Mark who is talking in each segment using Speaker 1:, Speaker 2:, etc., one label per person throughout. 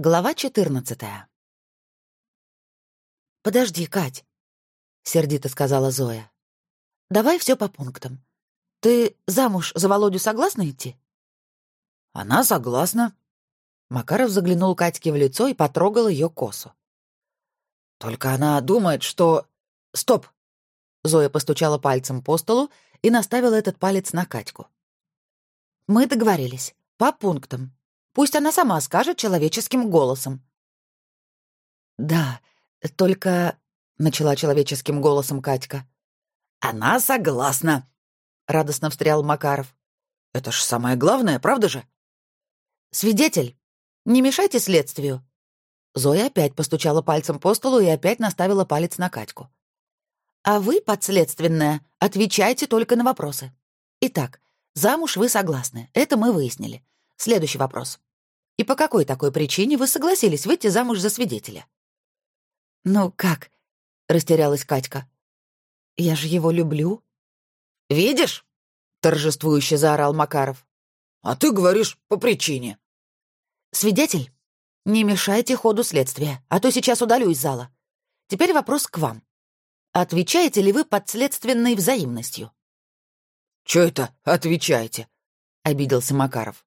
Speaker 1: Глава 14 «Подожди, Кать», — сердито сказала Зоя. «Давай все по пунктам. Ты замуж за Володю согласна идти?»
Speaker 2: «Она согласна».
Speaker 1: Макаров заглянул Катьке в лицо и потрогал ее косу.
Speaker 2: «Только она думает, что...» «Стоп!»
Speaker 1: Зоя постучала пальцем по столу и наставила этот палец на Катьку. «Мы договорились. По пунктам. Пусть она сама скажет человеческим голосом». «Да, только...» — начала человеческим голосом Катька.
Speaker 2: «Она согласна», — радостно встрял Макаров. «Это ж самое главное, правда же?»
Speaker 1: «Свидетель, не мешайте следствию». Зоя опять постучала пальцем по столу и опять наставила палец на Катьку. «А вы, подследственная, отвечайте только на вопросы. Итак, замуж вы согласны, это мы выяснили. Следующий вопрос. И по какой такой причине вы согласились выйти замуж за свидетеля?» «Ну как?» — растерялась Катька. «Я же его люблю».
Speaker 2: «Видишь?» — торжествующе заорал Макаров. «А ты говоришь по причине».
Speaker 1: «Свидетель, не мешайте ходу следствия, а то сейчас удалю из зала. Теперь вопрос к вам. Отвечаете ли вы подследственной взаимностью?»
Speaker 2: «Чё это отвечаете?» — обиделся Макаров.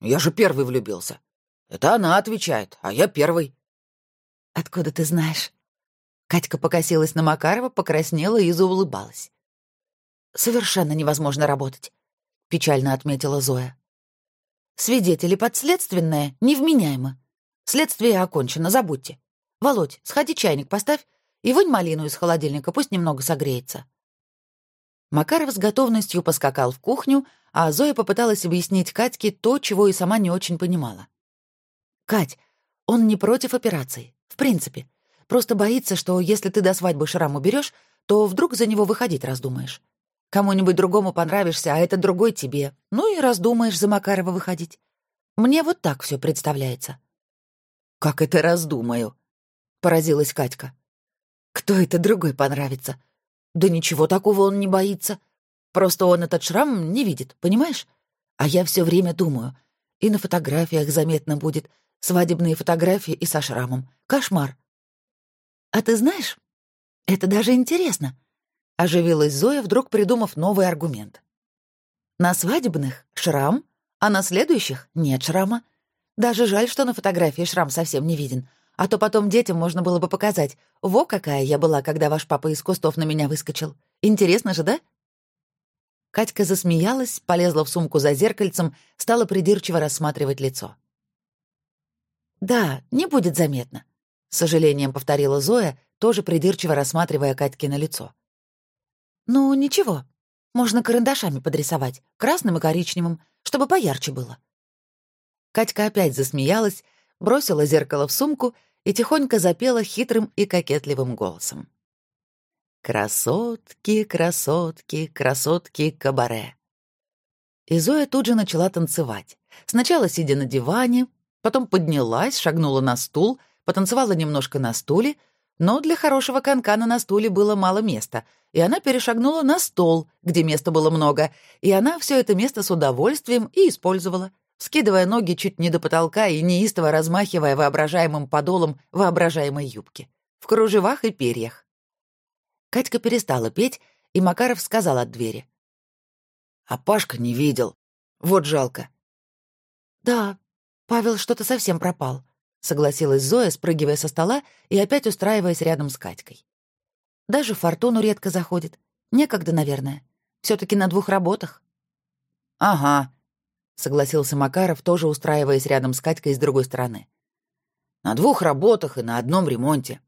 Speaker 2: Я же первый влюбился. Это она отвечает, а я первый.
Speaker 1: Откуда ты знаешь? Катька покосилась на Макарова, покраснела и заулыбалась. Совершенно невозможно работать, печально отметила Зоя. Свидетели подследственные невменяемы. Следствие окончено, забудьте. Володь, сходи чайник поставь и вынь малину из холодильника, пусть немного согреется. Макаров с готовностью поскакал в кухню, а Зоя попыталась объяснить Катьке то, чего и сама не очень понимала. «Кать, он не против операции, в принципе. Просто боится, что если ты до свадьбы шрам уберешь, то вдруг за него выходить раздумаешь. Кому-нибудь другому понравишься, а это другой тебе. Ну и раздумаешь за Макарова выходить. Мне вот так все представляется».
Speaker 2: «Как это раздумаю?» — поразилась Катька.
Speaker 1: «Кто это другой понравится? Да ничего такого он не боится. Просто он этот шрам не видит, понимаешь? А я все время думаю. И на фотографиях заметно будет. Свадебные фотографии и со шрамом. Кошмар. А ты знаешь, это даже интересно. Оживилась Зоя, вдруг придумав новый аргумент. На свадебных — шрам, а на следующих — нет шрама. Даже жаль, что на фотографии шрам совсем не виден. А то потом детям можно было бы показать. Во какая я была, когда ваш папа из кустов на меня выскочил. Интересно же, да? Катька засмеялась, полезла в сумку за зеркальцем, стала придирчиво рассматривать лицо. «Да, не будет заметно», — с сожалением повторила Зоя, тоже придирчиво рассматривая Катькино лицо. «Ну, ничего. Можно карандашами подрисовать, красным и коричневым, чтобы поярче было». Катька опять засмеялась, бросила зеркало в сумку и тихонько запела хитрым и кокетливым голосом. «Красотки, красотки, красотки кабаре». И Зоя тут же начала танцевать. Сначала сидя на диване, потом поднялась, шагнула на стул, потанцевала немножко на стуле, но для хорошего канкана на стуле было мало места, и она перешагнула на стол, где места было много, и она все это место с удовольствием и использовала скидывая ноги чуть не до потолка и неистово размахивая воображаемым подолом воображаемой юбки, в кружевах и перьях. Катька перестала петь, и Макаров сказал от двери. «А Пашка не видел. Вот жалко». «Да, Павел что-то совсем пропал», — согласилась Зоя, спрыгивая со стола и опять устраиваясь рядом с Катькой. «Даже фортуну редко заходит. Некогда, наверное. все таки на двух работах».
Speaker 2: «Ага»,
Speaker 1: согласился Макаров, тоже устраиваясь рядом с Катькой с другой стороны.
Speaker 2: На двух работах и на одном ремонте.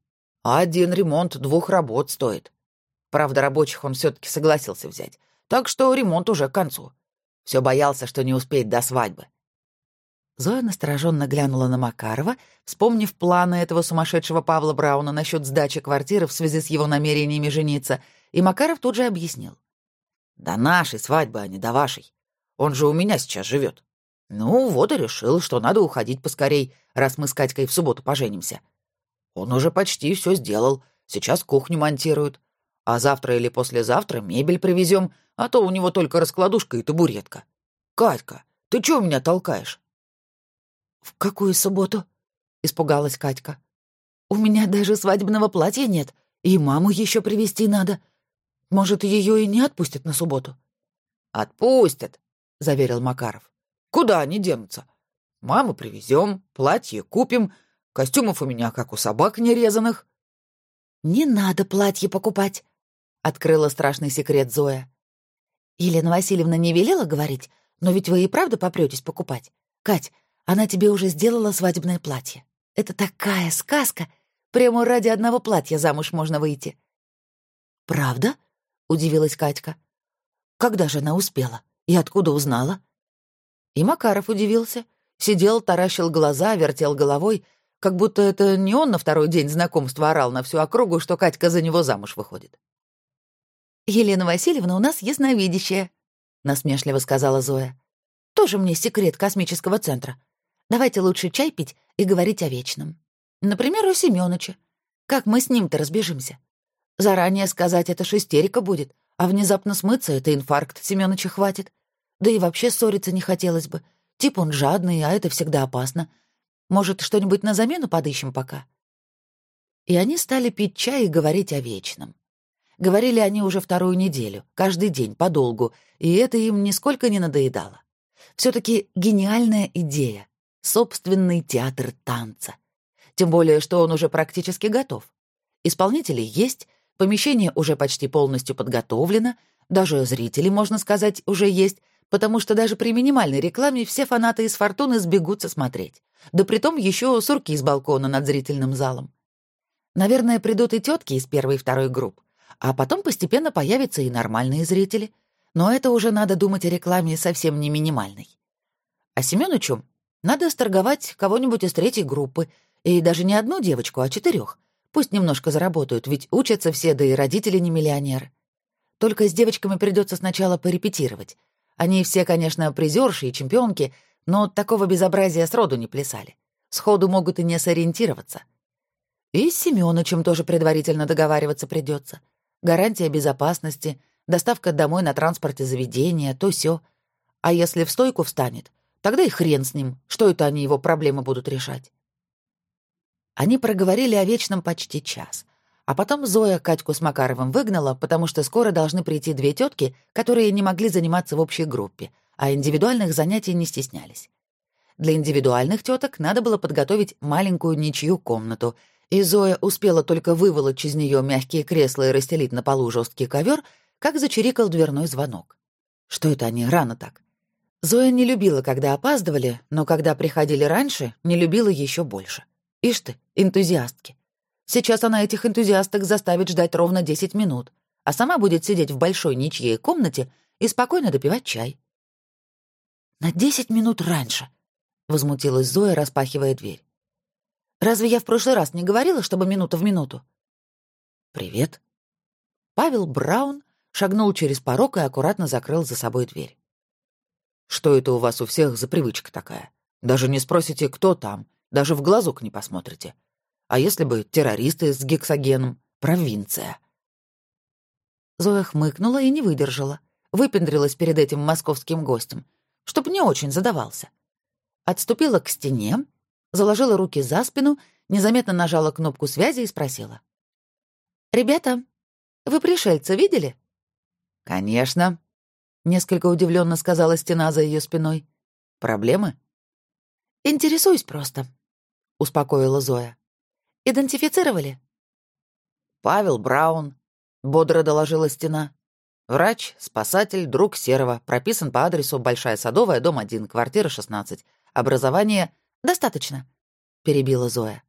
Speaker 2: А один ремонт двух работ стоит. Правда, рабочих он все таки согласился взять. Так что ремонт уже к концу. Все боялся, что не успеет до свадьбы.
Speaker 1: Зоя настороженно глянула на Макарова, вспомнив планы этого сумасшедшего Павла Брауна насчет сдачи квартиры в связи с его намерениями жениться, и Макаров тут же объяснил.
Speaker 2: «До нашей свадьбы, а не до вашей. Он же у меня сейчас живет. Ну, вот и решил, что надо уходить поскорей, раз мы с Катькой в субботу поженимся. Он уже почти все сделал, сейчас кухню монтирует. А завтра или послезавтра мебель привезем, а то у него только раскладушка и табуретка. Катька, ты чего меня толкаешь?
Speaker 1: В какую субботу? — испугалась Катька. «У меня даже свадебного платья нет, и маму еще привезти надо. Может, ее и не отпустят на субботу?»
Speaker 2: «Отпустят», — заверил Макаров. «Куда они денутся? Маму привезем, платье купим, костюмов у меня, как у собак нерезанных».
Speaker 1: «Не надо платье покупать», — открыла страшный секрет Зоя. «Елена Васильевна не велела говорить, но ведь вы и правда попретесь покупать. Кать, она тебе уже сделала свадебное платье. Это такая сказка. Прямо ради одного платья замуж можно выйти». «Правда?» — удивилась Катька. «Когда же она успела? И откуда узнала?» И Макаров удивился. Сидел, таращил глаза, вертел головой, как будто это не он на второй день знакомства орал на всю округу, что Катька за него замуж выходит. «Елена Васильевна у нас ясновидящая», — насмешливо сказала Зоя. «Тоже мне секрет космического центра. Давайте лучше чай пить и говорить о вечном. Например, о Семёныче. Как мы с ним-то разбежимся? Заранее сказать это ж истерика будет, а внезапно смыться — это инфаркт Семёныча хватит. Да и вообще ссориться не хотелось бы. Тип он жадный, а это всегда опасно. Может, что-нибудь на замену подыщем пока?» И они стали пить чай и говорить о вечном. Говорили они уже вторую неделю, каждый день, подолгу, и это им нисколько не надоедало. все таки гениальная идея — собственный театр танца. Тем более, что он уже практически готов. Исполнители есть, помещение уже почти полностью подготовлено, даже зрители, можно сказать, уже есть, потому что даже при минимальной рекламе все фанаты из «Фортуны» сбегутся смотреть. Да притом еще сурки из балкона над зрительным залом. Наверное, придут и тетки из первой и второй групп, а потом постепенно появятся и нормальные зрители. Но это уже надо думать о рекламе совсем не минимальной. А Семёнычу надо сторговать кого-нибудь из третьей группы, и даже не одну девочку, а четырех. Пусть немножко заработают, ведь учатся все, да и родители не миллионеры. Только с девочками придется сначала порепетировать, они все, конечно, призерши и чемпионки, но такого безобразия сроду не плясали. Сходу могут и не сориентироваться. И с Семёнычем тоже предварительно договариваться придется. Гарантия безопасности, доставка домой на транспорте заведения, то все. А если в стойку встанет, тогда и хрен с ним, что это они его проблемы будут решать. Они проговорили о вечном почти час. А потом Зоя Катьку с Макаровым выгнала, потому что скоро должны прийти две тетки, которые не могли заниматься в общей группе, а индивидуальных занятий не стеснялись. Для индивидуальных теток надо было подготовить маленькую ничью комнату, и Зоя успела только выволочь из нее мягкие кресла и расстелить на полу жесткий ковер, как зачирикал дверной звонок. Что это они рано так? Зоя не любила, когда опаздывали, но когда приходили раньше, не любила еще больше. Ишь ты, энтузиастки. Сейчас она этих энтузиасток заставит ждать ровно 10 минут, а сама будет сидеть в большой ничьей комнате и спокойно допивать чай. «На 10 минут раньше», — возмутилась Зоя, распахивая дверь. «Разве я в прошлый раз не говорила, чтобы минута в минуту?» «Привет». Павел Браун шагнул через порог и аккуратно закрыл за собой дверь. «Что это у вас у всех за привычка такая? Даже не спросите, кто там, даже в глазок не посмотрите. А если бы террористы с гексогеном? Провинция. Зоя хмыкнула и не выдержала. Выпендрилась перед этим московским гостем, чтоб не очень задавался. Отступила к стене, заложила руки за спину, незаметно нажала кнопку связи и спросила. «Ребята, вы пришельца видели?» «Конечно», — несколько удивленно сказала стена за ее спиной. «Проблемы?» «Интересуюсь просто», — успокоила Зоя. Идентифицировали?» «Павел Браун», — бодро доложила стена. «Врач, спасатель, друг Серого, прописан по адресу Большая Садовая, дом 1, квартира 16. Образование достаточно», — перебила Зоя.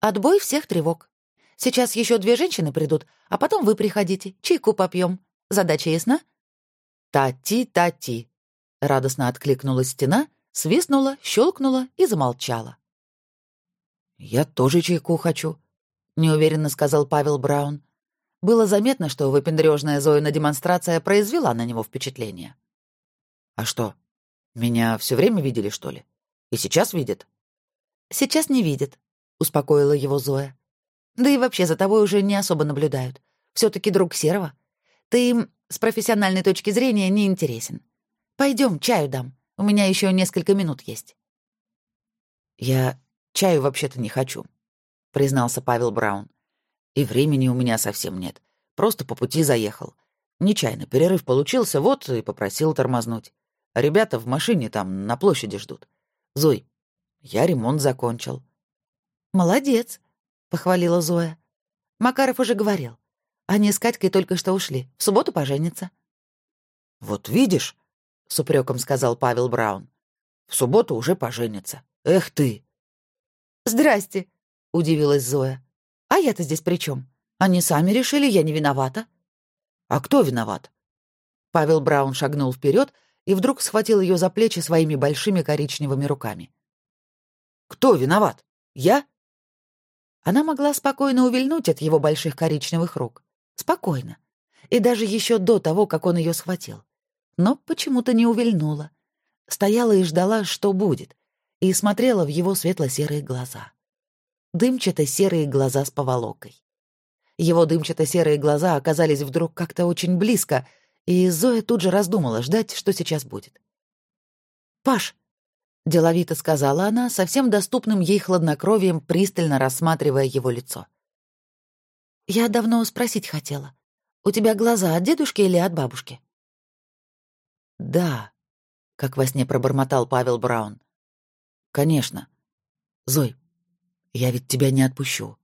Speaker 1: «Отбой всех тревог. Сейчас еще две женщины придут, а потом вы приходите, чайку попьем. Задача ясна?» «Тати-тати», — радостно откликнулась стена, свистнула, щелкнула и замолчала. «Я тоже чайку хочу», — неуверенно сказал Павел Браун. Было заметно, что выпендрёжная Зоина демонстрация произвела на него впечатление. «А что, меня все время видели, что ли? И сейчас видят?» «Сейчас не видят», — успокоила его Зоя. «Да и вообще за тобой уже не особо наблюдают. все таки друг Серого. Ты им с профессиональной точки зрения не интересен. Пойдем, чаю дам. У меня еще несколько минут есть». «Я
Speaker 2: чаю вообще-то не хочу», — признался Павел Браун. «И времени у меня совсем нет. Просто по пути заехал. Нечаянно перерыв получился, вот и попросил тормознуть. Ребята в машине там на площади ждут. Зой, я ремонт закончил».
Speaker 1: «Молодец», — похвалила Зоя. Макаров уже говорил. Они с Катькой только что ушли. В субботу поженятся.
Speaker 2: «Вот видишь», — с упреком сказал Павел Браун. «В субботу уже поженятся. Эх ты!»
Speaker 1: «Здрасте», — удивилась Зоя. «А я-то здесь при чем? Они сами решили, я не виновата».
Speaker 2: «А кто виноват?» Павел Браун шагнул вперед и вдруг схватил ее за плечи своими большими коричневыми руками. «Кто виноват? Я?»
Speaker 1: Она могла спокойно увильнуть от его больших коричневых рук. Спокойно. И даже еще до того, как он ее схватил. Но почему-то не увильнула. Стояла и ждала, что будет, и смотрела в его светло-серые глаза. Дымчато-серые глаза с поволокой. Его дымчато-серые глаза оказались вдруг как-то очень близко, и Зоя тут же раздумала ждать, что сейчас будет. «Паш!» — деловито сказала она, совсем доступным ей хладнокровием, пристально рассматривая его лицо. «Я давно спросить хотела. У тебя глаза от дедушки или от бабушки?»
Speaker 2: «Да», — как во сне пробормотал Павел Браун. «Конечно. Зой, я ведь тебя не отпущу».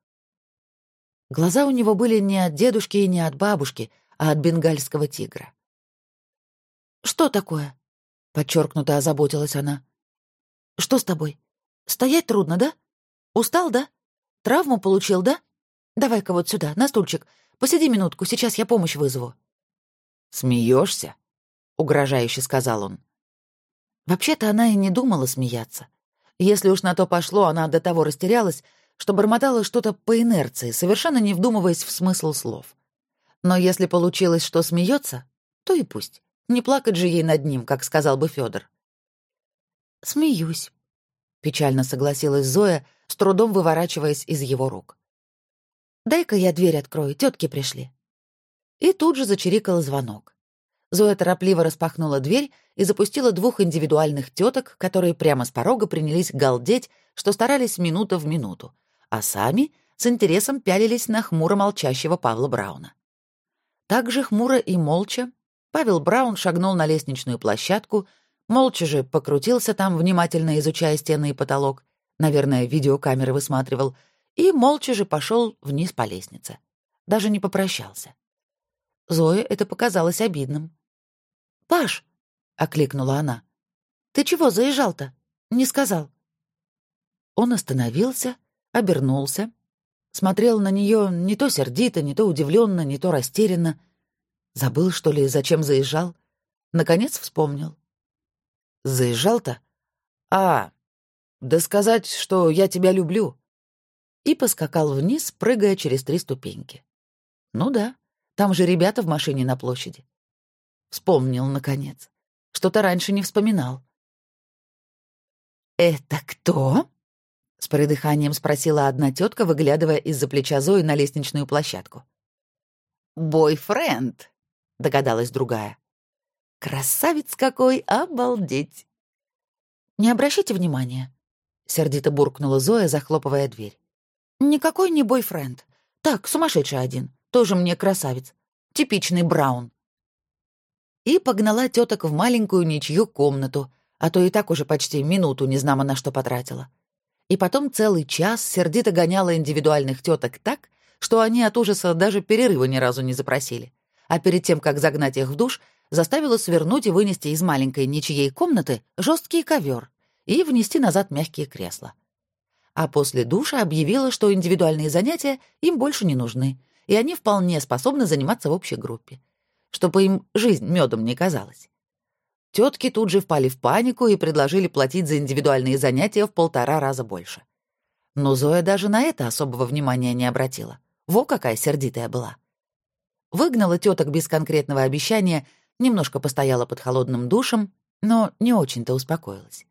Speaker 1: Глаза у него были не от дедушки и не от бабушки, а от бенгальского тигра. «Что такое?» — подчеркнуто озаботилась она. «Что с тобой? Стоять трудно, да? Устал, да? Травму получил, да? Давай-ка вот сюда, на стульчик. Посиди минутку, сейчас я помощь вызову».
Speaker 2: Смеешься? угрожающе сказал он.
Speaker 1: Вообще-то она и не думала смеяться. Если уж на то пошло, она до того растерялась, что бормотала что-то по инерции, совершенно не вдумываясь в смысл слов. Но если получилось, что смеется, то и пусть. Не плакать же ей над ним, как сказал бы Федор. «Смеюсь», — печально согласилась Зоя, с трудом выворачиваясь из его рук. «Дай-ка я дверь открою, тетки пришли». И тут же зачирикал звонок. Зоя торопливо распахнула дверь и запустила двух индивидуальных теток, которые прямо с порога принялись галдеть, что старались минута в минуту, а сами с интересом пялились на хмуро молчащего Павла Брауна. Так же хмуро и молча Павел Браун шагнул на лестничную площадку, Молча же покрутился там, внимательно изучая стены и потолок, наверное, видеокамеры высматривал, и молча же пошел вниз по лестнице. Даже не попрощался. Зое это показалось обидным. «Паш!» — окликнула она. «Ты чего заезжал-то? Не сказал». Он остановился, обернулся, смотрел на нее не то сердито, не то удивленно, не то растерянно. Забыл, что ли, зачем заезжал? Наконец вспомнил. Заезжал-то? А, да сказать, что я тебя люблю. И поскакал вниз, прыгая через три ступеньки. Ну да, там же ребята в машине на площади. Вспомнил, наконец. Что-то раньше не вспоминал. «Это кто?» — с придыханием спросила одна тетка, выглядывая из-за плеча Зои на лестничную площадку. «Бойфренд», — догадалась другая. Красавец какой, обалдеть!» «Не обращайте внимания», — сердито буркнула Зоя, захлопывая дверь. «Никакой не бойфренд. Так, сумасшедший один. Тоже мне красавец. Типичный Браун». И погнала теток в маленькую ничью комнату, а то и так уже почти минуту незнамо на что потратила. И потом целый час сердито гоняла индивидуальных теток так, что они от ужаса даже перерыва ни разу не запросили. А перед тем, как загнать их в душ, заставила свернуть и вынести из маленькой ничьей комнаты жесткий ковер и внести назад мягкие кресла. А после душа объявила, что индивидуальные занятия им больше не нужны, и они вполне способны заниматься в общей группе, чтобы им жизнь медом не казалась. Тетки тут же впали в панику и предложили платить за индивидуальные занятия в полтора раза больше. Но Зоя даже на это особого внимания не обратила. Во какая сердитая была. Выгнала теток без конкретного обещания немножко постояла под холодным душем, но не очень-то успокоилась.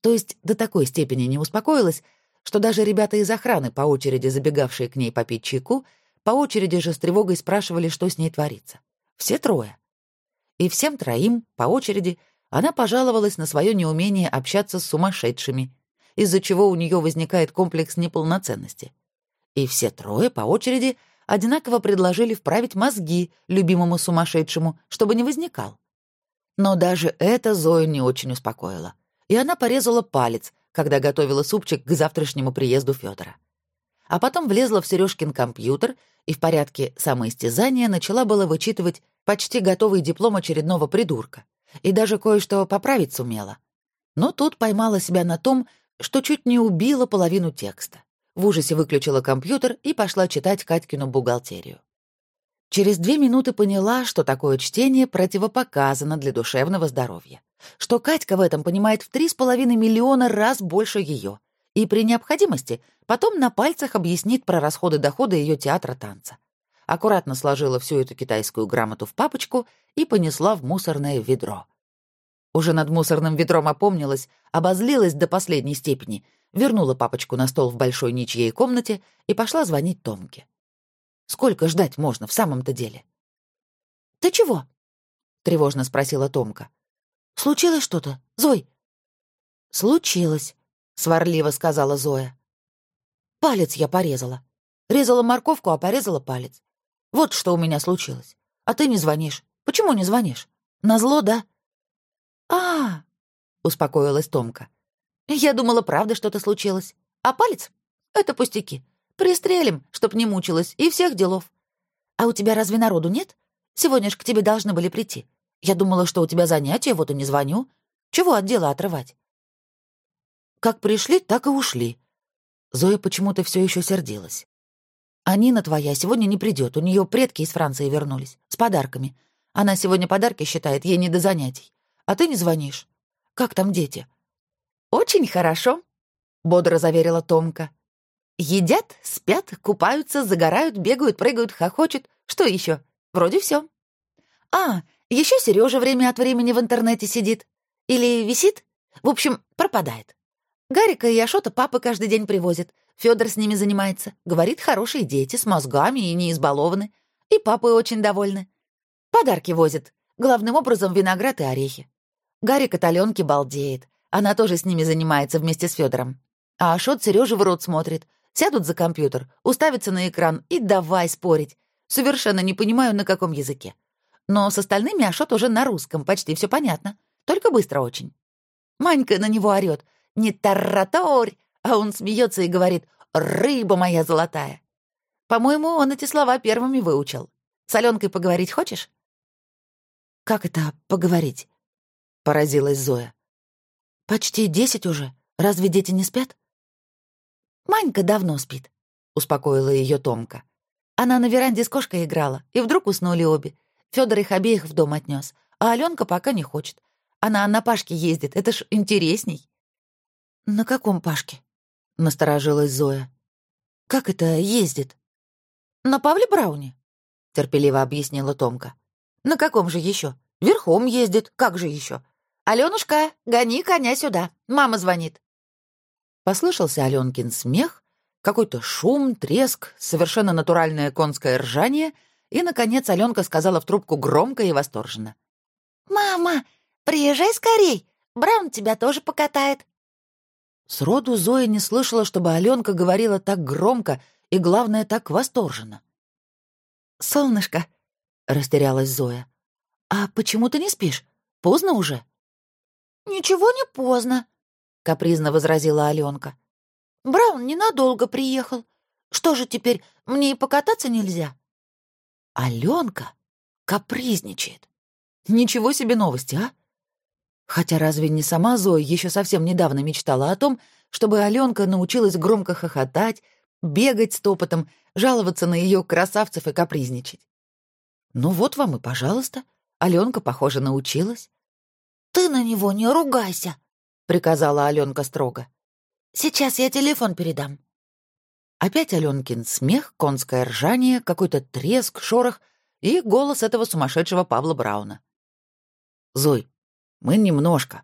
Speaker 1: То есть до такой степени не успокоилась, что даже ребята из охраны, по очереди забегавшие к ней попить чайку, по очереди же с тревогой спрашивали, что с ней творится. Все трое. И всем троим, по очереди, она пожаловалась на свое неумение общаться с сумасшедшими из-за чего у нее возникает комплекс неполноценности. И все трое по очереди одинаково предложили вправить мозги любимому сумасшедшему, чтобы не возникал. Но даже это Зою не очень успокоило, и она порезала палец, когда готовила супчик к завтрашнему приезду Федора. А потом влезла в Сережкин компьютер и в порядке самоистязания начала было вычитывать почти готовый диплом очередного придурка, и даже кое-что поправить сумела. Но тут поймала себя на том, что чуть не убила половину текста. В ужасе выключила компьютер и пошла читать Катькину бухгалтерию. Через две минуты поняла, что такое чтение противопоказано для душевного здоровья, что Катька в этом понимает в три с половиной миллиона раз больше ее, и при необходимости потом на пальцах объяснит про расходы-доходы ее театра танца. Аккуратно сложила всю эту китайскую грамоту в папочку и понесла в мусорное ведро. Уже над мусорным ведром опомнилась, обозлилась до последней степени, вернула папочку на стол в большой ничьей комнате и пошла звонить Томке. Сколько ждать можно в самом-то деле? «Ты чего?» — тревожно спросила Томка. «Случилось что-то, Зой?» «Случилось», — сварливо сказала Зоя. «Палец я порезала. Резала морковку, а порезала палец. Вот что у меня случилось. А ты не звонишь. Почему не звонишь? Назло, да?» «А, -а — успокоилась Томка. «Я думала, правда что-то случилось. А палец — это пустяки. Пристрелим, чтоб не мучилась, и всех делов. А у тебя разве народу нет? Сегодня ж к тебе должны были прийти. Я думала, что у тебя занятия, вот и не звоню. Чего от дела отрывать?» Как пришли, так и ушли. Зоя почему-то все еще сердилась. А Нина твоя сегодня не придет, у нее предки из Франции вернулись, с подарками. Она сегодня подарки считает, ей не до занятий. А ты не звонишь. Как там дети?» «Очень хорошо», — бодро заверила Томка. «Едят, спят, купаются, загорают, бегают, прыгают, хохочут. Что еще? Вроде все. А, еще Сережа время от времени в интернете сидит. Или висит. В общем, пропадает. Гарика и Ашота папа каждый день привозит. Федор с ними занимается. Говорит, хорошие дети, с мозгами и не избалованы. И папы очень довольны. Подарки возит. Главным образом виноград и орехи. Гарик от Аленки балдеет. Она тоже с ними занимается вместе с Федором. А Ашот Сережа в рот смотрит. Сядут за компьютер, уставятся на экран и давай спорить. Совершенно не понимаю, на каком языке. Но с остальными Ашот уже на русском, почти все понятно. Только быстро очень. Манька на него орёт. «Не тараторь!» А он смеется и говорит «Рыба моя золотая!» По-моему, он эти слова первыми выучил. С Аленкой поговорить хочешь? «Как это поговорить?» — поразилась Зоя. «Почти десять уже. Разве дети не спят?» «Манька давно спит», — успокоила ее Томка. Она на веранде с кошкой играла, и вдруг уснули обе. Федор их обеих в дом отнес, а Аленка пока не хочет. Она на Пашке ездит, это ж интересней. «На каком Пашке?» — насторожилась Зоя. «Как это ездит?» «На Павле Брауне», — терпеливо объяснила Томка. «На каком же еще? Верхом ездит, как же еще? Аленушка, гони коня сюда, мама звонит. Послышался Аленкин смех, какой-то шум, треск, совершенно натуральное конское ржание, и, наконец, Аленка сказала в трубку громко и восторженно. «Мама, приезжай скорей, Браун тебя тоже покатает». Сроду Зоя не слышала, чтобы Аленка говорила так громко и, главное, так восторженно. «Солнышко», — растерялась Зоя, «А почему ты не спишь? Поздно уже?» «Ничего не поздно», — капризно возразила Аленка. «Браун ненадолго приехал. Что же теперь, мне и покататься нельзя?» Аленка капризничает. Ничего себе новости, а? Хотя разве не сама Зоя еще совсем недавно мечтала о том, чтобы Аленка научилась громко хохотать, бегать стопотом, жаловаться на ее красавцев и капризничать? Ну вот вам и пожалуйста. Аленка, похоже, научилась. «Ты на него не ругайся», — приказала Аленка строго. «Сейчас я телефон передам». Опять Аленкин смех, конское ржание, какой-то треск, шорох и голос этого сумасшедшего Павла Брауна. «Зой, мы немножко.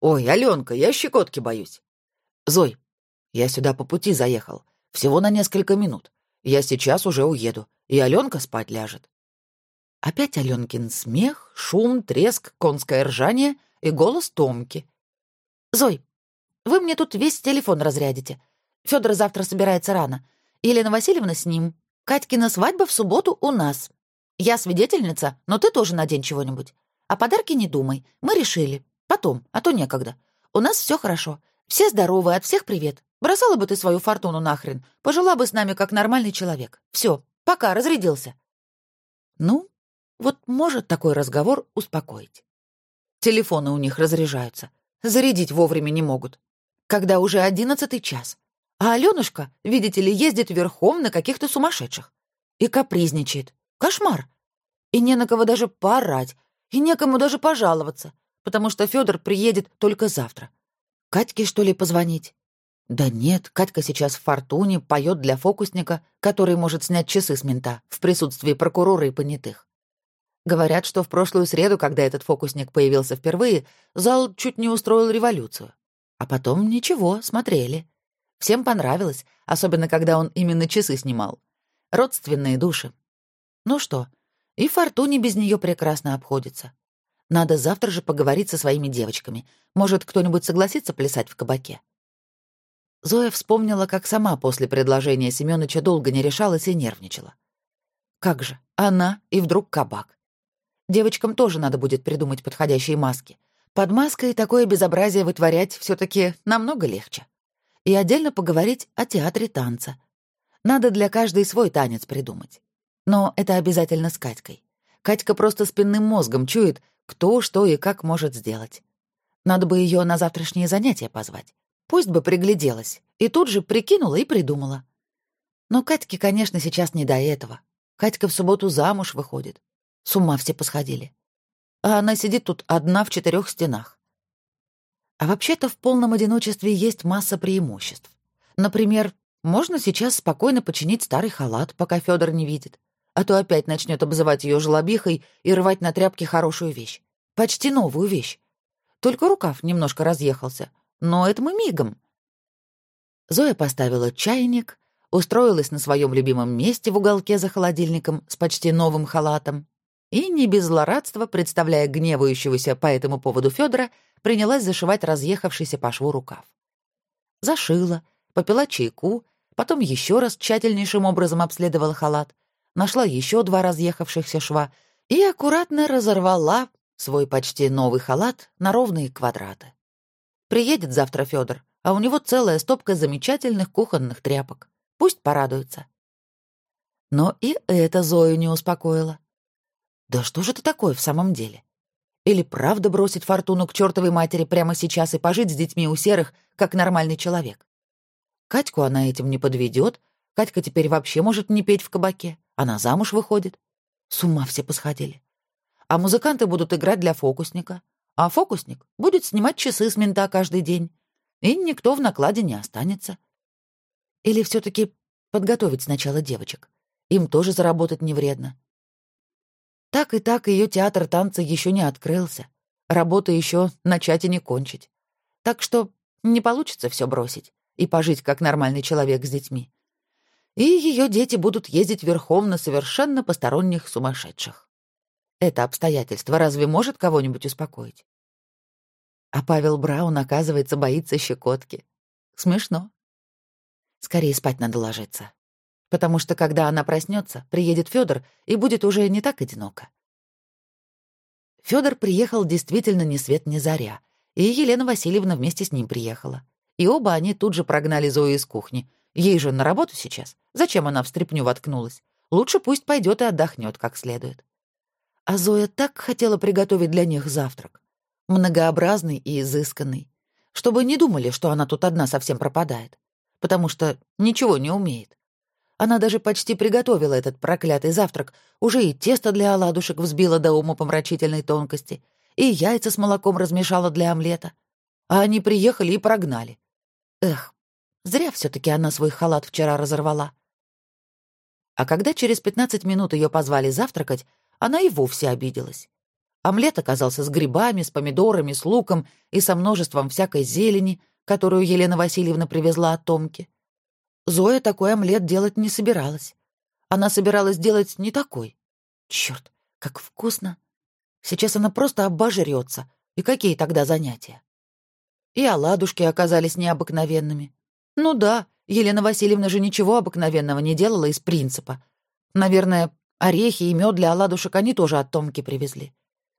Speaker 1: Ой, Аленка, я щекотки боюсь. Зой, я сюда по пути заехал. Всего на несколько минут. Я сейчас уже уеду, и Аленка спать ляжет. Опять Аленкин смех, шум, треск, конское ржание и голос Томки. «Зой, Вы мне тут весь телефон разрядите. Федор завтра собирается рано. Елена Васильевна с ним. Катькина свадьба в субботу у нас. Я свидетельница, но ты тоже надень чего-нибудь. А подарки не думай. Мы решили. Потом, а то некогда. У нас все хорошо. Все здоровы, от всех привет. Бросала бы ты свою фортуну нахрен. Пожила бы с нами как нормальный человек. Все, пока, разрядился. Ну, вот может такой разговор успокоить. Телефоны у них разряжаются. Зарядить вовремя не могут. Когда уже одиннадцатый час. А Алёнушка, видите ли, ездит верхом на каких-то сумасшедших. И капризничает. Кошмар. И не на кого даже поорать, и некому даже пожаловаться, потому что Федор приедет только завтра. Катьке, что ли, позвонить? Да нет, Катька сейчас в фортуне поет для фокусника, который может снять часы с мента в присутствии прокурора и понятых. Говорят, что в прошлую среду, когда этот фокусник появился впервые, зал чуть не устроил революцию. А потом ничего, смотрели. Всем понравилось, особенно когда он именно часы снимал. Родственные души, ну что, и Фортуне без нее прекрасно обходится. Надо завтра же поговорить со своими девочками. Может, кто-нибудь согласится плясать в кабаке? Зоя вспомнила, как сама после предложения Семёныча долго не решалась и нервничала. Как же, она и вдруг кабак. Девочкам тоже надо будет придумать подходящие маски. Под маской такое безобразие вытворять все таки намного легче. И отдельно поговорить о театре танца. Надо для каждой свой танец придумать. Но это обязательно с Катькой. Катька просто спинным мозгом чует, кто, что и как может сделать. Надо бы ее на завтрашнее занятие позвать. Пусть бы пригляделась. И тут же прикинула и придумала. Но Катьке, конечно, сейчас не до этого. Катька в субботу замуж выходит. С ума все посходили. А она сидит тут одна в четырех стенах. А вообще-то в полном одиночестве есть масса преимуществ. Например, можно сейчас спокойно починить старый халат, пока Федор не видит а то опять начнет обзывать ее жлобихой и рвать на тряпке хорошую вещь. Почти новую вещь. Только рукав немножко разъехался, но это мы мигом. Зоя поставила чайник, устроилась на своем любимом месте в уголке за холодильником с почти новым халатом и, не без злорадства, представляя гневающегося по этому поводу Федора, принялась зашивать разъехавшийся по шву рукав. Зашила, попила чайку, потом еще раз тщательнейшим образом обследовала халат, нашла еще два разъехавшихся шва и аккуратно разорвала свой почти новый халат на ровные квадраты. Приедет завтра Федор, а у него целая стопка замечательных кухонных тряпок. Пусть порадуется. Но и это Зою не успокоило. Да что же это такое в самом деле? Или правда бросить фортуну к чертовой матери прямо сейчас и пожить с детьми у серых, как нормальный человек? Катьку она этим не подведет, Катька теперь вообще может не петь в кабаке. Она замуж выходит. С ума все посходили. А музыканты будут играть для фокусника. А фокусник будет снимать часы с мента каждый день. И никто в накладе не останется. Или все таки подготовить сначала девочек. Им тоже заработать не вредно. Так и так ее театр танца еще не открылся. Работа еще начать и не кончить. Так что не получится все бросить и пожить как нормальный человек с детьми и ее дети будут ездить верхом на совершенно посторонних сумасшедших. Это обстоятельство разве может кого-нибудь успокоить? А Павел Браун, оказывается, боится щекотки. Смешно. Скорее спать надо ложиться. Потому что, когда она проснется, приедет Федор и будет уже не так одиноко. Федор приехал действительно ни свет ни заря, и Елена Васильевна вместе с ним приехала. И оба они тут же прогнали Зою из кухни — Ей же на работу сейчас. Зачем она в стряпню воткнулась? Лучше пусть пойдет и отдохнет как следует. А Зоя так хотела приготовить для них завтрак. Многообразный и изысканный. Чтобы не думали, что она тут одна совсем пропадает. Потому что ничего не умеет. Она даже почти приготовила этот проклятый завтрак, уже и тесто для оладушек взбила до умопомрачительной тонкости, и яйца с молоком размешала для омлета. А они приехали и прогнали. Эх, Зря все таки она свой халат вчера разорвала. А когда через 15 минут ее позвали завтракать, она и вовсе обиделась. Омлет оказался с грибами, с помидорами, с луком и со множеством всякой зелени, которую Елена Васильевна привезла от Томки. Зоя такой омлет делать не собиралась. Она собиралась делать не такой. Черт, как вкусно! Сейчас она просто обожрется. И какие тогда занятия? И оладушки оказались необыкновенными. Ну да, Елена Васильевна же ничего обыкновенного не делала из принципа. Наверное, орехи и мед для оладушек они тоже от Томки привезли,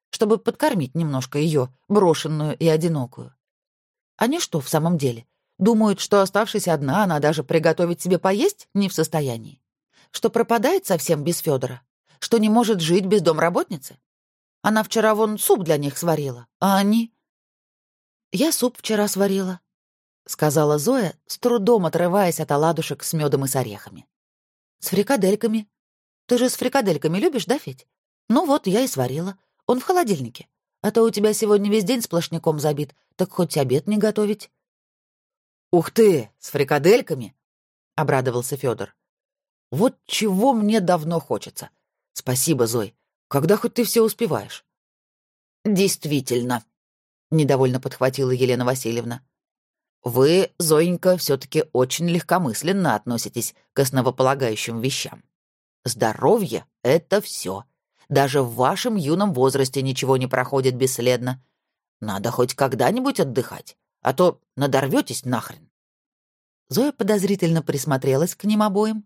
Speaker 1: чтобы подкормить немножко ее, брошенную и одинокую. Они что, в самом деле, думают, что, оставшись одна, она даже приготовить себе поесть не в состоянии? Что пропадает совсем без Федора? Что не может жить без домработницы? Она вчера вон суп для них сварила, а они... «Я суп вчера сварила», — сказала Зоя, с трудом отрываясь от оладушек с медом и с орехами. «С фрикадельками. Ты же с фрикадельками любишь, да, Федь? Ну вот, я и сварила. Он в холодильнике. А то у тебя сегодня весь день сплошняком забит, так хоть обед не готовить».
Speaker 2: «Ух ты, с фрикадельками!» — обрадовался Федор. «Вот чего мне давно хочется. Спасибо, Зой. Когда хоть ты все успеваешь?»
Speaker 1: «Действительно», недовольно подхватила Елена Васильевна.
Speaker 2: Вы, Зоенька, все таки очень легкомысленно относитесь к основополагающим вещам. Здоровье — это все. Даже в вашем юном возрасте ничего не проходит бесследно. Надо хоть когда-нибудь отдыхать, а то надорветесь нахрен.
Speaker 1: Зоя подозрительно присмотрелась к ним обоим.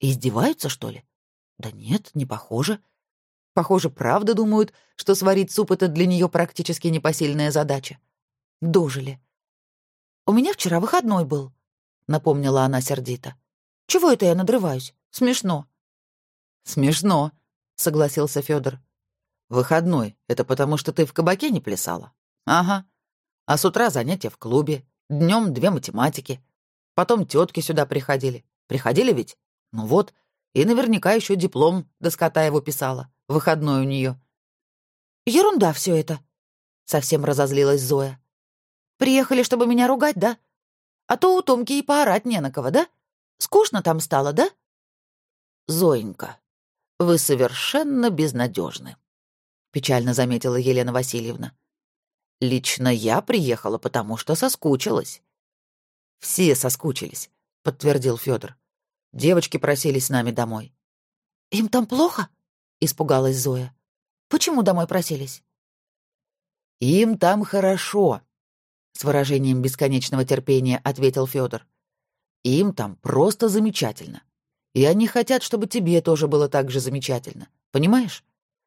Speaker 1: Издеваются, что ли? Да нет, не похоже. Похоже, правда думают, что сварить суп — это для нее практически непосильная задача. Дожили. «У меня вчера выходной был», — напомнила она сердито. «Чего это я надрываюсь? Смешно».
Speaker 2: «Смешно», — согласился Федор. «Выходной — это потому, что ты в кабаке не плясала?» «Ага. А с утра занятия в клубе, днем две математики. Потом тетки сюда приходили. Приходили ведь? Ну вот. И наверняка еще диплом до его писала. Выходной у нее.
Speaker 1: «Ерунда все это», — совсем разозлилась Зоя. «Приехали, чтобы меня ругать, да? А то у Томки и поорать не на кого, да? Скучно там стало, да?»
Speaker 2: «Зоенька, вы совершенно безнадежны», — печально заметила Елена Васильевна. «Лично я приехала, потому что соскучилась». «Все соскучились», — подтвердил Федор. «Девочки просились с нами домой».
Speaker 1: «Им там плохо?» — испугалась Зоя. «Почему домой просились?»
Speaker 2: «Им там хорошо», — с выражением бесконечного терпения ответил Федор. «Им там просто замечательно. И они хотят, чтобы тебе тоже было так же замечательно. Понимаешь?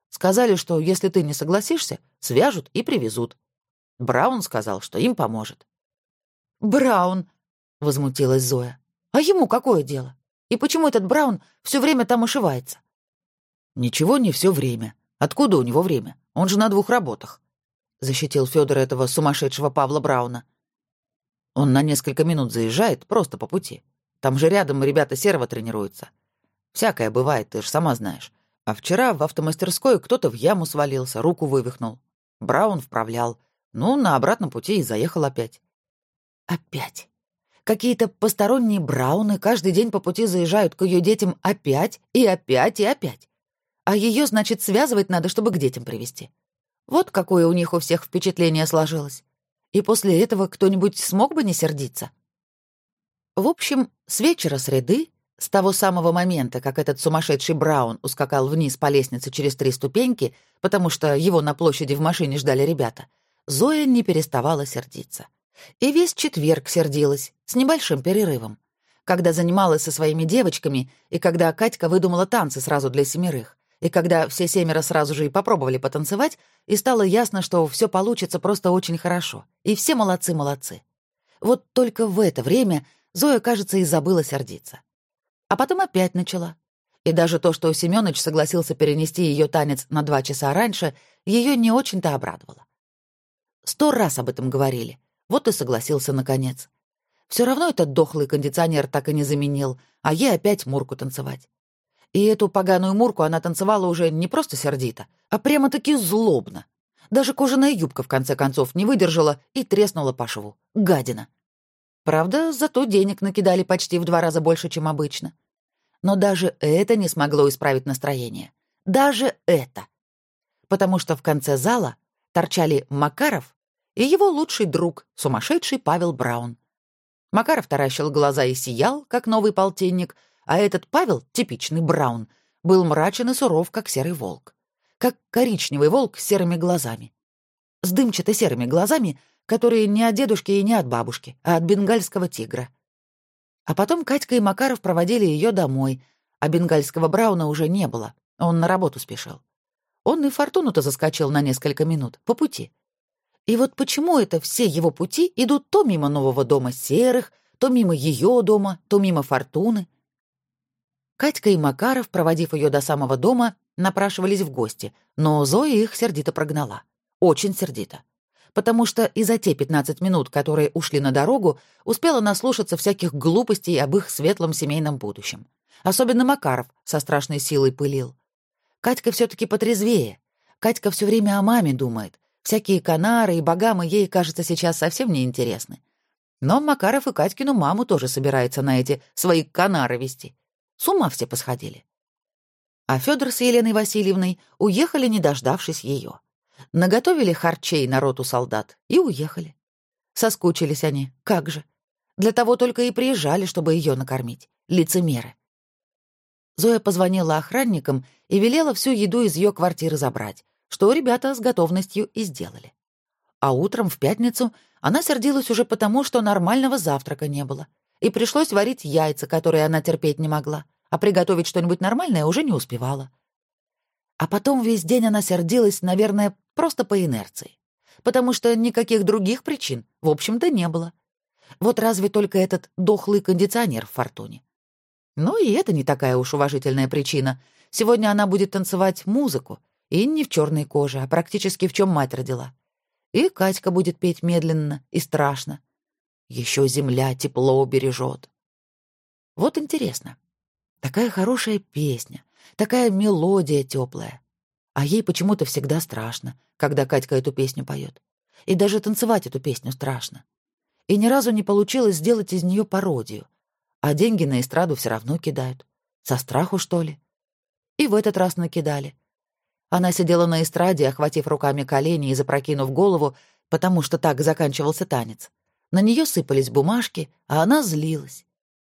Speaker 2: Сказали, что если ты не согласишься, свяжут и привезут. Браун сказал, что им поможет».
Speaker 1: «Браун!» — возмутилась Зоя. «А ему какое дело? И почему этот Браун все время там ошивается?»
Speaker 2: «Ничего не все время. Откуда у него время? Он же на двух работах», — защитил Федор этого сумасшедшего Павла Брауна. «Он на несколько минут заезжает, просто по пути. Там же рядом ребята серого тренируются. Всякое бывает, ты же сама знаешь. А вчера в автомастерской кто-то в яму свалился, руку вывихнул. Браун вправлял. Ну, на обратном пути и заехал опять».
Speaker 1: «Опять?» Какие-то посторонние брауны каждый день по пути заезжают к ее детям опять и опять и опять. А ее, значит, связывать надо, чтобы к детям привести. Вот какое у них у всех впечатление сложилось. И после этого кто-нибудь смог бы не сердиться? В общем, с вечера среды, с того самого момента, как этот сумасшедший Браун ускакал вниз по лестнице через три ступеньки, потому что его на площади в машине ждали ребята, Зоя не переставала сердиться. И весь четверг сердилась, с небольшим перерывом, когда занималась со своими девочками и когда Катька выдумала танцы сразу для семерых и когда все семеро сразу же и попробовали потанцевать, и стало ясно, что все получится просто очень хорошо, и все молодцы-молодцы. Вот только в это время Зоя, кажется, и забыла сердиться. А потом опять начала. И даже то, что Семёныч согласился перенести ее танец на два часа раньше, ее не очень-то обрадовало. Сто раз об этом говорили, вот и согласился наконец. Все равно этот дохлый кондиционер так и не заменил, а ей опять Мурку танцевать. И эту поганую мурку она танцевала уже не просто сердито, а прямо-таки злобно. Даже кожаная юбка, в конце концов, не выдержала и треснула по шву. Гадина. Правда, зато денег накидали почти в два раза больше, чем обычно. Но даже это не смогло исправить настроение. Даже это. Потому что в конце зала торчали Макаров и его лучший друг, сумасшедший Павел Браун. Макаров таращил глаза и сиял, как новый полтинник — а этот Павел, типичный Браун, был мрачен и суров, как серый волк. Как коричневый волк с серыми глазами. С дымчато-серыми глазами, которые не от дедушки и не от бабушки, а от бенгальского тигра. А потом Катька и Макаров проводили ее домой, а бенгальского Брауна уже не было, он на работу спешил. Он и Фортуну-то заскочил на несколько минут, по пути. И вот почему это все его пути идут то мимо нового дома серых, то мимо ее дома, то мимо Фортуны? Катька и Макаров, проводив ее до самого дома, напрашивались в гости, но Зоя их сердито прогнала. Очень сердито. Потому что и за те 15 минут, которые ушли на дорогу, успела наслушаться всяких глупостей об их светлом семейном будущем. Особенно Макаров со страшной силой пылил. Катька все таки потрезвее. Катька все время о маме думает. Всякие канары и богамы ей, кажется, сейчас совсем не интересны. Но Макаров и Катькину маму тоже собирается на эти свои канары вести. С ума все посходили. А Федор с Еленой Васильевной уехали, не дождавшись ее. Наготовили харчей народу солдат и уехали. Соскучились они, как же. Для того только и приезжали, чтобы ее накормить. Лицемеры. Зоя позвонила охранникам и велела всю еду из ее квартиры забрать, что ребята с готовностью и сделали. А утром в пятницу она сердилась уже потому, что нормального завтрака не было, и пришлось варить яйца, которые она терпеть не могла, а приготовить что-нибудь нормальное уже не успевала. А потом весь день она сердилась, наверное, просто по инерции, потому что никаких других причин, в общем-то, не было. Вот разве только этот дохлый кондиционер в «Фортуне». Но и это не такая уж уважительная причина. Сегодня она будет танцевать музыку, и не в черной коже, а практически в чем мать родила. И Катька будет петь медленно и страшно. Еще земля тепло убережет. Вот интересно. Такая хорошая песня, такая мелодия теплая. А ей почему-то всегда страшно, когда Катька эту песню поет. И даже танцевать эту песню страшно. И ни разу не получилось сделать из нее пародию — а деньги на эстраду все равно кидают. Со страху, что ли? И в этот раз накидали. Она сидела на эстраде, охватив руками колени и запрокинув голову, потому что так заканчивался танец. На нее сыпались бумажки, а она злилась.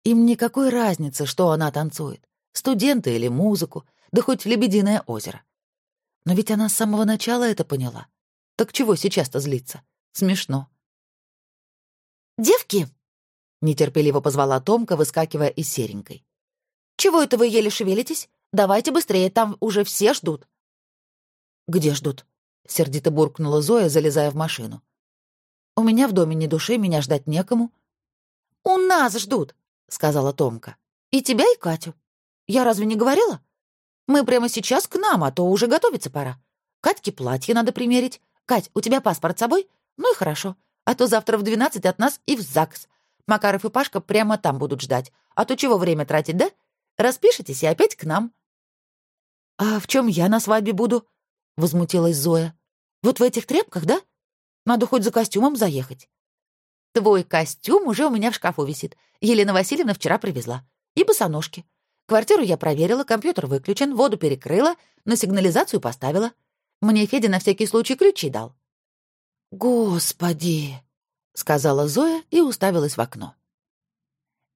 Speaker 1: Им никакой разницы, что она танцует. Студенты или музыку, да хоть «Лебединое озеро». Но ведь она с самого начала это поняла. Так чего сейчас-то злиться? Смешно.
Speaker 3: «Девки!»
Speaker 1: нетерпеливо позвала Томка, выскакивая из серенькой.
Speaker 3: «Чего это вы еле шевелитесь? Давайте быстрее, там уже все ждут».
Speaker 1: «Где ждут?» — сердито буркнула Зоя, залезая в машину. «У меня в доме ни души, меня ждать некому».
Speaker 3: «У нас ждут», — сказала Томка. «И тебя, и Катю. Я разве не говорила? Мы прямо сейчас к нам, а то уже готовиться пора. Катьке платье надо примерить. Кать, у тебя паспорт с собой? Ну и хорошо. А то завтра в двенадцать от нас и в ЗАГС. Макаров и Пашка прямо там будут ждать. А то чего время тратить, да? Распишитесь и опять к нам».
Speaker 1: «А в чем я на свадьбе буду?» — возмутилась Зоя. «Вот в этих тряпках, да? Надо хоть за костюмом заехать».
Speaker 3: «Твой костюм уже у меня в шкафу висит. Елена Васильевна вчера привезла. И босоножки. Квартиру я проверила, компьютер выключен, воду перекрыла, на сигнализацию поставила. Мне Федя на всякий случай ключи дал».
Speaker 1: «Господи!» сказала Зоя и уставилась в окно.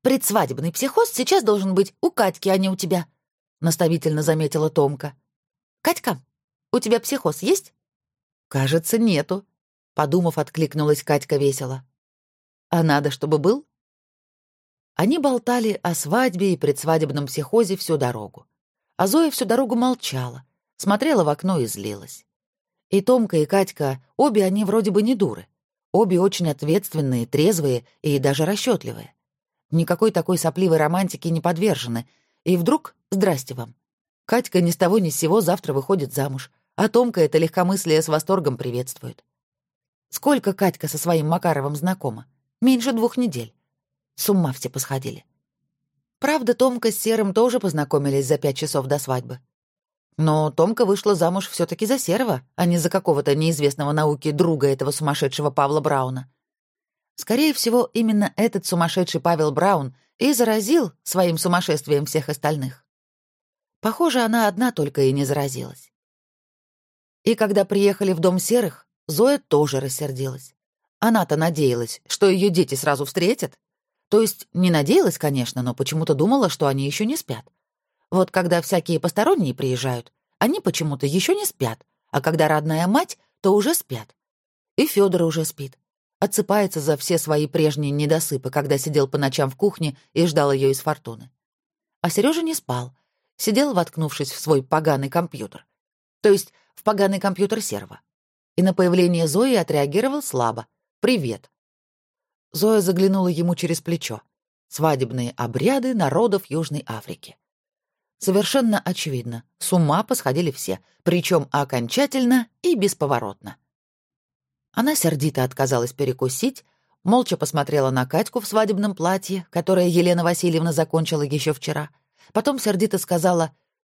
Speaker 3: «Предсвадебный психоз сейчас должен быть у Катьки, а не у тебя», — наставительно заметила Томка. «Катька, у тебя психоз есть?»
Speaker 1: «Кажется, нету», — подумав, откликнулась Катька весело. «А надо, чтобы был?» Они болтали о свадьбе и предсвадебном психозе всю дорогу. А Зоя всю дорогу молчала, смотрела в окно и злилась. И Томка, и Катька, обе они вроде бы не дуры. Обе очень ответственные, трезвые и даже расчетливые. Никакой такой сопливой романтики не подвержены. И вдруг, здрасте вам. Катька ни с того ни с сего завтра выходит замуж, а Томка это легкомыслие с восторгом приветствует. Сколько Катька со своим Макаровым знакома? Меньше двух недель. С ума все посходили. Правда, Томка с Серым тоже познакомились за пять часов до свадьбы. Но Томка вышла замуж все таки за Серого, а не за какого-то неизвестного науки друга этого сумасшедшего Павла Брауна. Скорее всего, именно этот сумасшедший Павел Браун и заразил своим сумасшествием всех остальных. Похоже, она одна только и не заразилась. И когда приехали в дом Серых, Зоя тоже рассердилась. Она-то надеялась, что ее дети сразу встретят. То есть не надеялась, конечно, но почему-то думала, что они еще не спят. Вот когда всякие посторонние приезжают, они почему-то еще не спят, а когда родная мать, то уже спят. И Федор уже спит. отсыпается за все свои прежние недосыпы, когда сидел по ночам в кухне и ждал ее из фортуны. А Сережа не спал, сидел, воткнувшись в свой поганый компьютер. То есть в поганый компьютер серва. И на появление Зои отреагировал слабо. «Привет». Зоя заглянула ему через плечо. Свадебные обряды народов Южной Африки. Совершенно очевидно, с ума посходили все, причем окончательно и бесповоротно. Она сердито отказалась перекусить, молча посмотрела на Катьку в свадебном платье, которое Елена Васильевна закончила еще вчера, потом сердито сказала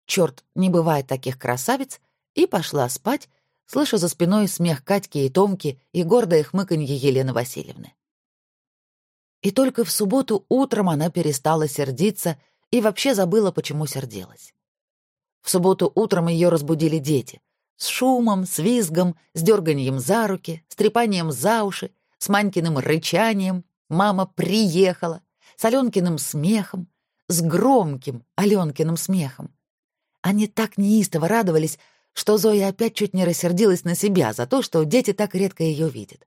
Speaker 1: «Чёрт, не бывает таких красавиц», и пошла спать, слыша за спиной смех Катьки и Томки и гордое хмыканье Елены Васильевны. И только в субботу утром она перестала сердиться и вообще забыла, почему сердилась. В субботу утром ее разбудили дети. С шумом, с визгом, с дерганием за руки, с трепанием за уши, с Манькиным рычанием. Мама приехала, с Аленкиным смехом, с громким Аленкиным смехом. Они так неистово радовались, что Зоя опять чуть не рассердилась на себя за то, что дети так редко ее видят.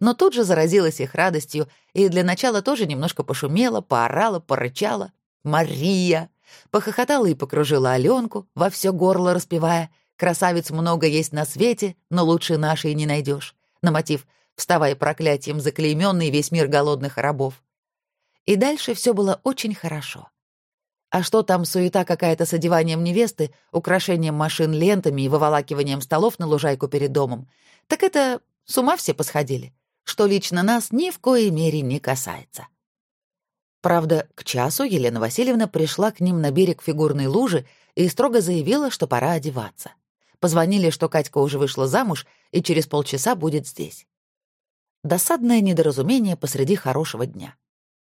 Speaker 1: Но тут же заразилась их радостью и для начала тоже немножко пошумела, поорала, порычала. «Мария!» Похохотала и покружила Аленку, во все горло распевая — Красавиц много есть на свете, но лучше нашей не найдешь. На мотив «Вставай проклятием, заклейменный весь мир голодных рабов». И дальше все было очень хорошо. А что там суета какая-то с одеванием невесты, украшением машин лентами и выволакиванием столов на лужайку перед домом, так это с ума все посходили, что лично нас ни в коей мере не касается. Правда, к часу Елена Васильевна пришла к ним на берег фигурной лужи и строго заявила, что пора одеваться. Позвонили, что Катька уже вышла замуж и через полчаса будет здесь. Досадное недоразумение посреди хорошего дня.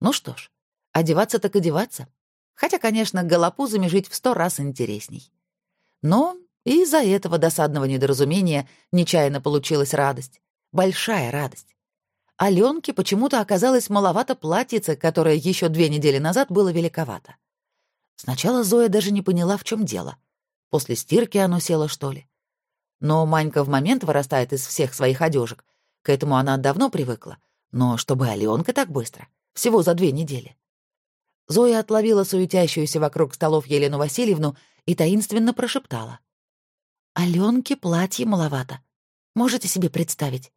Speaker 1: Ну что ж, одеваться так одеваться. Хотя, конечно, голопузами жить в сто раз интересней. Но из-за этого досадного недоразумения нечаянно получилась радость. Большая радость. Аленке почему-то оказалось маловато платьица, которое еще две недели назад было великовато. Сначала Зоя даже не поняла, в чем дело. После стирки оно село, что ли? Но Манька в момент вырастает из всех своих одежек. К этому она давно привыкла. Но чтобы Аленка так быстро. Всего за две недели. Зоя отловила суетящуюся вокруг столов Елену Васильевну и таинственно прошептала. «Аленке платье маловато. Можете себе представить?»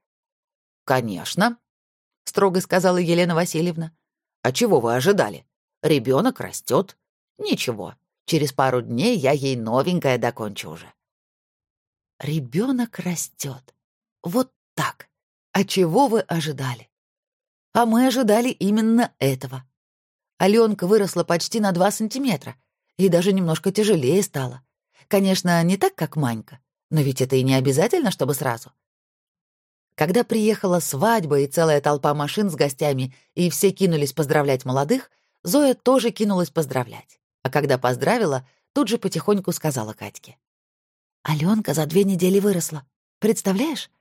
Speaker 2: «Конечно», — строго сказала Елена Васильевна. «А чего вы ожидали? Ребенок растет. Ничего, Через пару дней я ей новенькое докончу уже.
Speaker 1: Ребенок растет. Вот так. А чего вы ожидали? А мы ожидали именно этого. Аленка выросла почти на два сантиметра и даже немножко тяжелее стала. Конечно, не так, как Манька, но ведь это и не обязательно, чтобы сразу. Когда приехала свадьба и целая толпа машин с гостями, и все кинулись поздравлять молодых, Зоя тоже кинулась поздравлять. А когда поздравила, тут же потихоньку сказала Катьке. «Алёнка за две недели выросла. Представляешь?»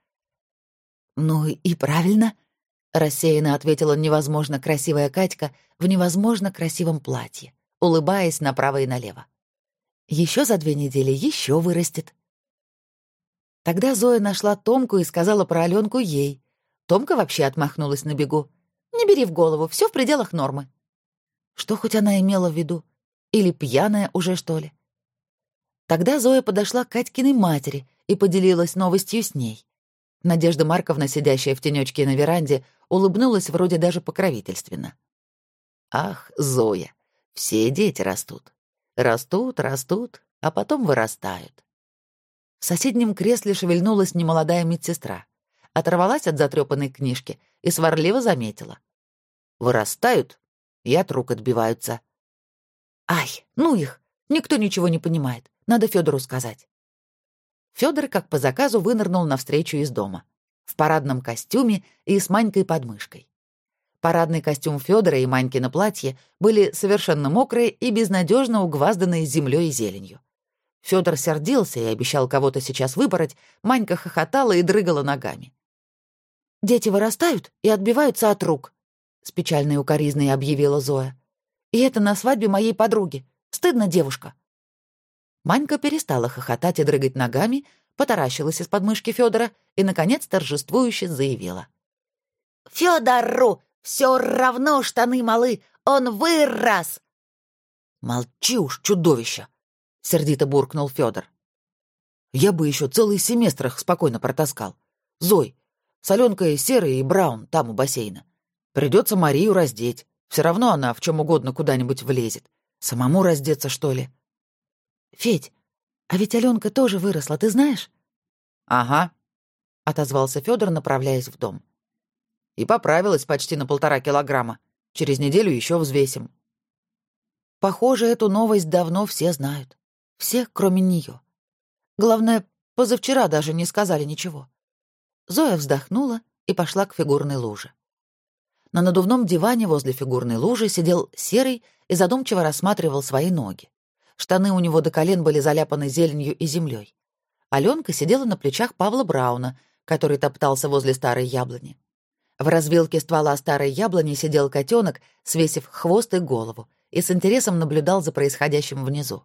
Speaker 1: «Ну и правильно», — рассеянно ответила невозможно красивая Катька в невозможно красивом платье, улыбаясь направо и налево. Еще за две недели еще вырастет». Тогда Зоя нашла Томку и сказала про Аленку ей. Томка вообще отмахнулась на бегу. «Не бери в голову, все в пределах нормы». Что хоть она имела в виду? Или пьяная уже, что ли? Тогда Зоя подошла к Катькиной матери и поделилась новостью с ней. Надежда Марковна, сидящая в тенечке на веранде, улыбнулась вроде даже покровительственно. «Ах, Зоя, все дети растут. Растут, растут, а потом вырастают». В соседнем кресле шевельнулась немолодая медсестра. Оторвалась от затрепанной книжки и сварливо заметила. «Вырастают и от рук отбиваются. Ай, ну их! Никто ничего не понимает. Надо Федору сказать. Федор, как по заказу, вынырнул навстречу из дома. В парадном костюме и с Манькой под мышкой. Парадный костюм Федора и Манькино платье были совершенно мокрые и безнадежно угвазданные землей и зеленью. Федор сердился и обещал кого-то сейчас выпороть, Манька хохотала и дрыгала ногами. «Дети вырастают и отбиваются от рук», — с печальной укоризной объявила Зоя. И это на свадьбе моей подруги. Стыдно, девушка». Манька перестала хохотать и дрыгать ногами, потаращилась из подмышки Федора и, наконец, торжествующе заявила.
Speaker 3: Федору все равно штаны малы, он вырос!»
Speaker 2: «Молчи уж, чудовище!» — сердито буркнул Федор. «Я бы еще целый семестр их спокойно протаскал. Зой, соленка и серый и браун там у бассейна. Придется Марию раздеть. Все равно она в чем угодно куда-нибудь влезет. Самому раздеться, что ли?»
Speaker 3: «Федь, а ведь Аленка тоже выросла, ты знаешь?»
Speaker 2: «Ага», — отозвался Федор, направляясь в дом. «И поправилась почти на полтора килограмма. Через неделю еще взвесим». Похоже, эту новость давно все знают. Все, кроме нее. Главное, позавчера даже не сказали ничего. Зоя вздохнула и пошла к фигурной луже. На надувном диване возле фигурной лужи сидел серый и задумчиво рассматривал свои ноги. Штаны у него до колен были заляпаны зеленью и землей. Аленка сидела на плечах Павла Брауна, который топтался возле старой яблони. В развилке ствола старой яблони сидел котенок, свесив хвост и голову, и с интересом наблюдал за происходящим внизу.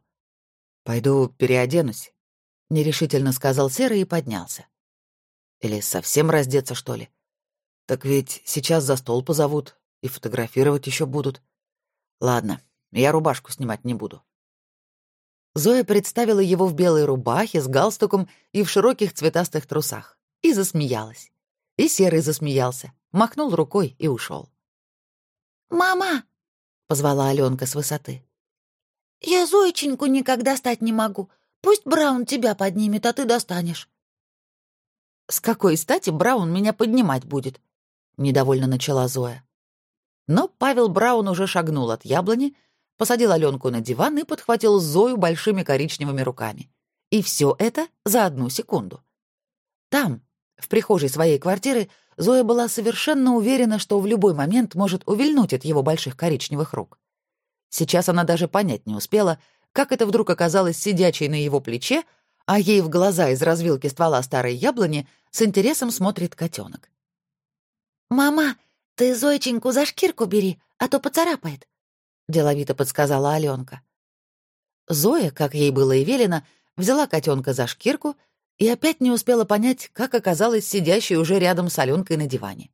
Speaker 2: «Пойду переоденусь», — нерешительно сказал Серый и поднялся. «Или совсем раздеться, что ли? Так ведь сейчас за стол позовут и фотографировать еще будут. Ладно, я рубашку снимать не буду». Зоя представила его в белой рубахе с галстуком и в широких цветастых трусах и засмеялась. И Серый засмеялся, махнул рукой и ушел.
Speaker 3: «Мама!» — позвала Аленка с высоты. «Я Зоеченьку никогда стать не могу. Пусть Браун тебя поднимет, а ты достанешь».
Speaker 1: «С какой стати Браун меня поднимать будет?» — недовольно начала Зоя. Но Павел Браун уже шагнул от яблони, посадил Аленку на диван и подхватил Зою большими коричневыми руками. И все это за одну секунду. Там, в прихожей своей квартиры, Зоя была совершенно уверена, что в любой момент может увильнуть от его больших коричневых рук. Сейчас она даже понять не успела, как это вдруг оказалось сидячей на его плече, а ей в глаза из развилки ствола старой яблони с интересом смотрит котенок.
Speaker 3: «Мама, ты Зойченьку за шкирку бери, а то поцарапает», — деловито подсказала Аленка.
Speaker 1: Зоя, как ей было и велено, взяла котенка за шкирку и опять не успела понять, как оказалась сидящей уже рядом с Аленкой на диване.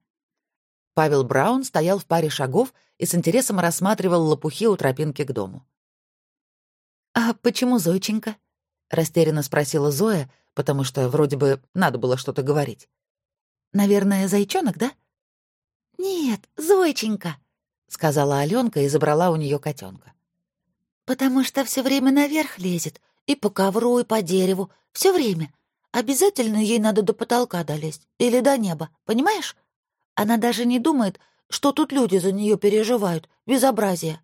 Speaker 1: Павел Браун стоял в паре шагов и с интересом рассматривал лопухи у тропинки к дому.
Speaker 3: «А почему Зойченька?» — растерянно спросила Зоя, потому что вроде бы надо было что-то говорить. «Наверное, зайчонок, да?» «Нет, Зойченька», — сказала Аленка и забрала у нее котенка. «Потому что все время наверх лезет, и по ковру, и по дереву, все время. Обязательно ей надо до потолка долезть или до неба, понимаешь? Она даже не думает, что тут люди за нее переживают. Безобразие.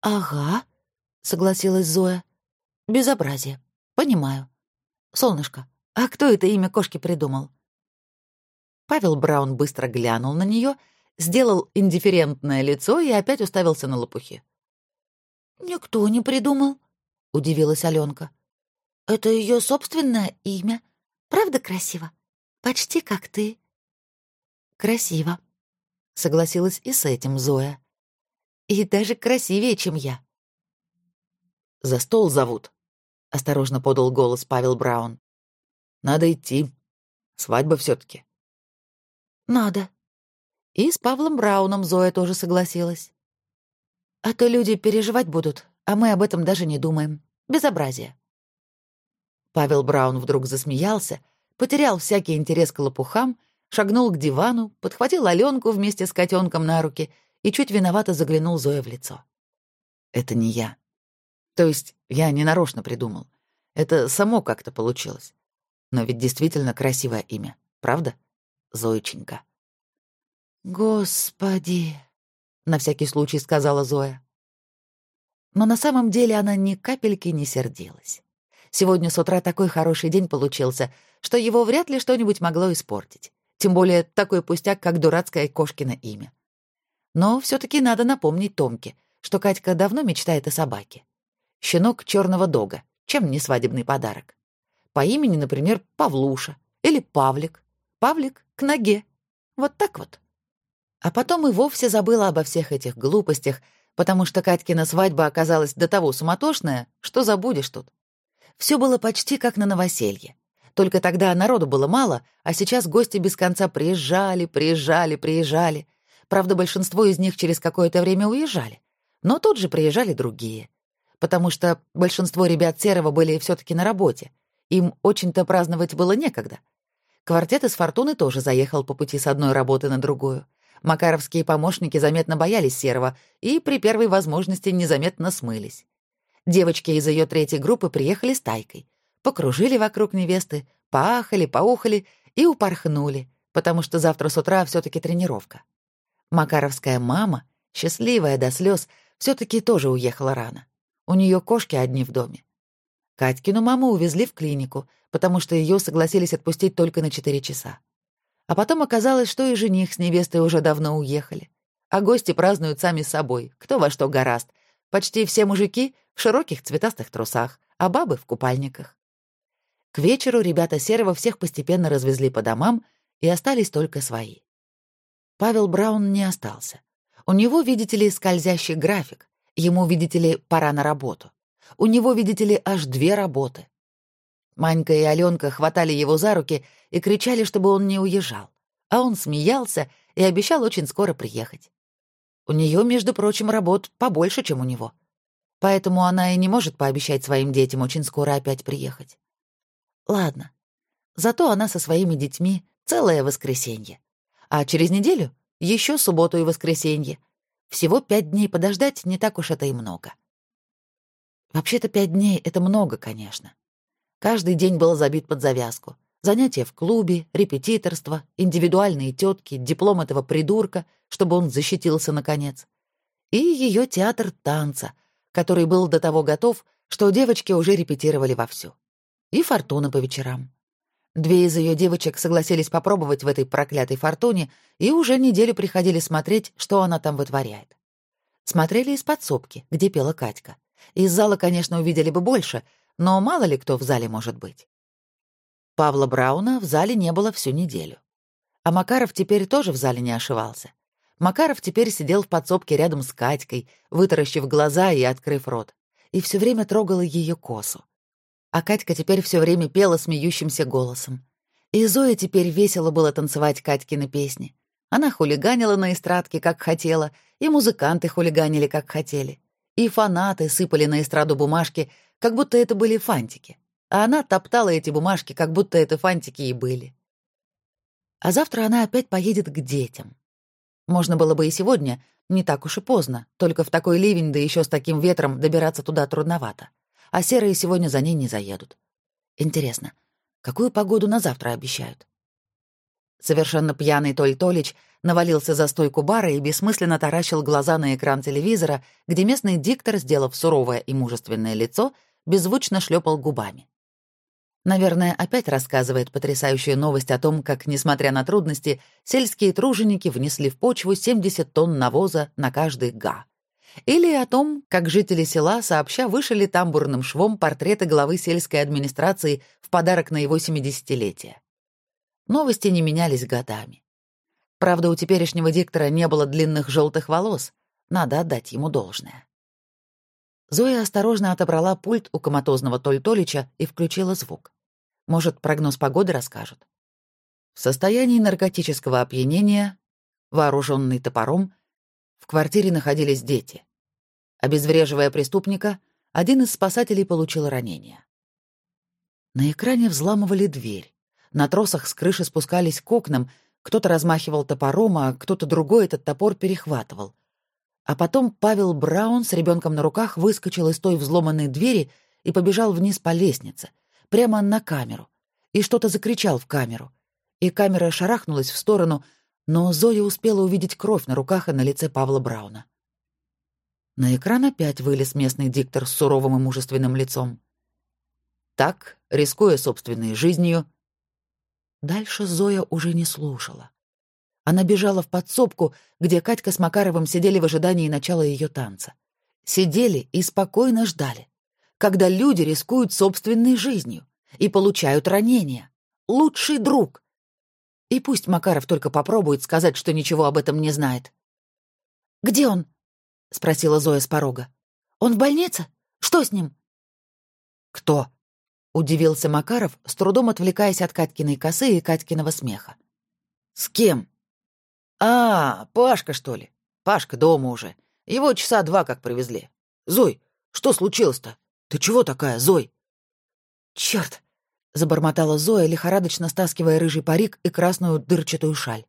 Speaker 1: Ага, согласилась Зоя. Безобразие. Понимаю. Солнышко, а кто это имя кошки придумал? Павел Браун быстро глянул на нее, сделал индифферентное лицо и опять уставился на лопухи.
Speaker 3: «Никто не придумал», — удивилась Аленка. Это ее собственное имя. Правда красиво? Почти как ты.
Speaker 1: Красиво. Согласилась и с этим Зоя. И даже красивее, чем я. За стол зовут. Осторожно подал голос Павел Браун. Надо идти. Свадьба все таки
Speaker 3: Надо.
Speaker 1: И с Павлом Брауном Зоя тоже согласилась.
Speaker 3: А то люди переживать будут, а мы об этом даже не думаем. Безобразие.
Speaker 1: Павел Браун вдруг засмеялся, потерял всякий интерес к лопухам, шагнул к дивану, подхватил Аленку вместе с котенком на руки и чуть виновато заглянул Зое в лицо. «Это не я. То есть я не нарочно придумал. Это само как-то получилось. Но ведь действительно красивое имя, правда? Зоеченька».
Speaker 3: «Господи!» — на всякий случай сказала Зоя.
Speaker 1: Но на самом деле она ни капельки не сердилась. Сегодня с утра такой хороший день получился, что его вряд ли что-нибудь могло испортить. Тем более такой пустяк, как дурацкое кошкино имя. Но все таки надо напомнить Томке, что Катька давно мечтает о собаке. Щенок черного дога, чем не свадебный подарок. По имени, например, Павлуша или Павлик. Павлик к ноге. Вот так вот. А потом и вовсе забыла обо всех этих глупостях, потому что Катькина свадьба оказалась до того суматошная, что забудешь тут. Все было почти как на новоселье. Только тогда народу было мало, а сейчас гости без конца приезжали, приезжали, приезжали. Правда, большинство из них через какое-то время уезжали. Но тут же приезжали другие. Потому что большинство ребят Серого были все таки на работе. Им очень-то праздновать было некогда. Квартет из «Фортуны» тоже заехал по пути с одной работы на другую. Макаровские помощники заметно боялись Серого и при первой возможности незаметно смылись. Девочки из ее третьей группы приехали с тайкой, покружили вокруг невесты, поахали, поухали и упорхнули, потому что завтра с утра все таки тренировка. Макаровская мама, счастливая до слез, все таки тоже уехала рано. У нее кошки одни в доме. Катькину маму увезли в клинику, потому что ее согласились отпустить только на 4 часа. А потом оказалось, что и жених с невестой уже давно уехали. А гости празднуют сами собой, кто во что гораст. Почти все мужики в широких цветастых трусах, а бабы в купальниках. К вечеру ребята Серого всех постепенно развезли по домам, и остались только свои. Павел Браун не остался. У него, видите ли, скользящий график. Ему, видите ли, пора на работу. У него, видите ли, аж две работы. Манька и Аленка хватали его за руки и кричали, чтобы он не уезжал. А он смеялся и обещал очень скоро приехать. У нее, между прочим, работ побольше, чем у него. Поэтому она и не может пообещать своим детям очень скоро опять приехать. Ладно. Зато она со своими детьми целое воскресенье. А через неделю еще субботу и воскресенье. Всего пять дней подождать не так уж это и много. Вообще-то пять дней — это много, конечно. Каждый день был забит под завязку. Занятия в клубе, репетиторство, индивидуальные тетки, диплом этого придурка, чтобы он защитился наконец. И ее театр танца, который был до того готов, что девочки уже репетировали вовсю. И фортуна по вечерам. Две из ее девочек согласились попробовать в этой проклятой фортуне и уже неделю приходили смотреть, что она там вытворяет. Смотрели из подсобки, где пела Катька. Из зала, конечно, увидели бы больше — но мало ли кто в зале может быть. Павла Брауна в зале не было всю неделю. А Макаров теперь тоже в зале не ошивался. Макаров теперь сидел в подсобке рядом с Катькой, вытаращив глаза и открыв рот, и все время трогал ее косу. А Катька теперь все время пела смеющимся голосом. И Зоя теперь весело было танцевать Катькины песни. Она хулиганила на эстрадке, как хотела, и музыканты хулиганили, как хотели. И фанаты сыпали на эстраду бумажки, как будто это были фантики, а она топтала эти бумажки, как будто это фантики и были. А завтра она опять поедет к детям. Можно было бы и сегодня, не так уж и поздно, только в такой ливень, да еще с таким ветром добираться туда трудновато. А серые сегодня за ней не заедут. Интересно, какую погоду на завтра обещают? Совершенно пьяный Толь Толич навалился за стойку бара и бессмысленно таращил глаза на экран телевизора, где местный диктор, сделав суровое и мужественное лицо, беззвучно шлепал губами. Наверное, опять рассказывает потрясающую новость о том, как, несмотря на трудности, сельские труженики внесли в почву 70 тонн навоза на каждый га. Или о том, как жители села сообща вышили тамбурным швом портреты главы сельской администрации в подарок на его 70-летие. Новости не менялись годами. Правда, у теперешнего диктора не было длинных желтых волос, надо отдать ему должное. Зоя осторожно отобрала пульт у коматозного Толь Толича и включила звук. Может, прогноз погоды расскажет. В состоянии наркотического опьянения, вооруженный топором, в квартире находились дети. Обезвреживая преступника, один из спасателей получил ранение. На экране взламывали дверь. На тросах с крыши спускались к окнам, кто-то размахивал топором, а кто-то другой этот топор перехватывал. А потом Павел Браун с ребенком на руках выскочил из той взломанной двери и побежал вниз по лестнице, прямо на камеру, и что-то закричал в камеру. И камера шарахнулась в сторону, но Зоя успела увидеть кровь на руках и на лице Павла Брауна. На экран опять вылез местный диктор с суровым и мужественным лицом. Так, рискуя собственной жизнью... Дальше Зоя уже не слушала. Она бежала в подсобку, где Катька с Макаровым сидели в ожидании начала ее танца. Сидели и спокойно ждали, когда люди рискуют собственной жизнью и получают ранения. Лучший друг. И пусть Макаров только попробует сказать, что ничего об этом не знает. «Где он?» — спросила Зоя с порога. «Он в больнице? Что с ним?» «Кто?» — удивился Макаров, с трудом отвлекаясь от Катькиной косы и Катькиного смеха.
Speaker 2: «С кем?» «А, Пашка, что ли? Пашка дома уже. Его часа два как привезли. Зой, что случилось-то? Ты чего такая, Зой?»
Speaker 1: «Чёрт!» — забормотала Зоя, лихорадочно стаскивая рыжий парик и красную дырчатую шаль.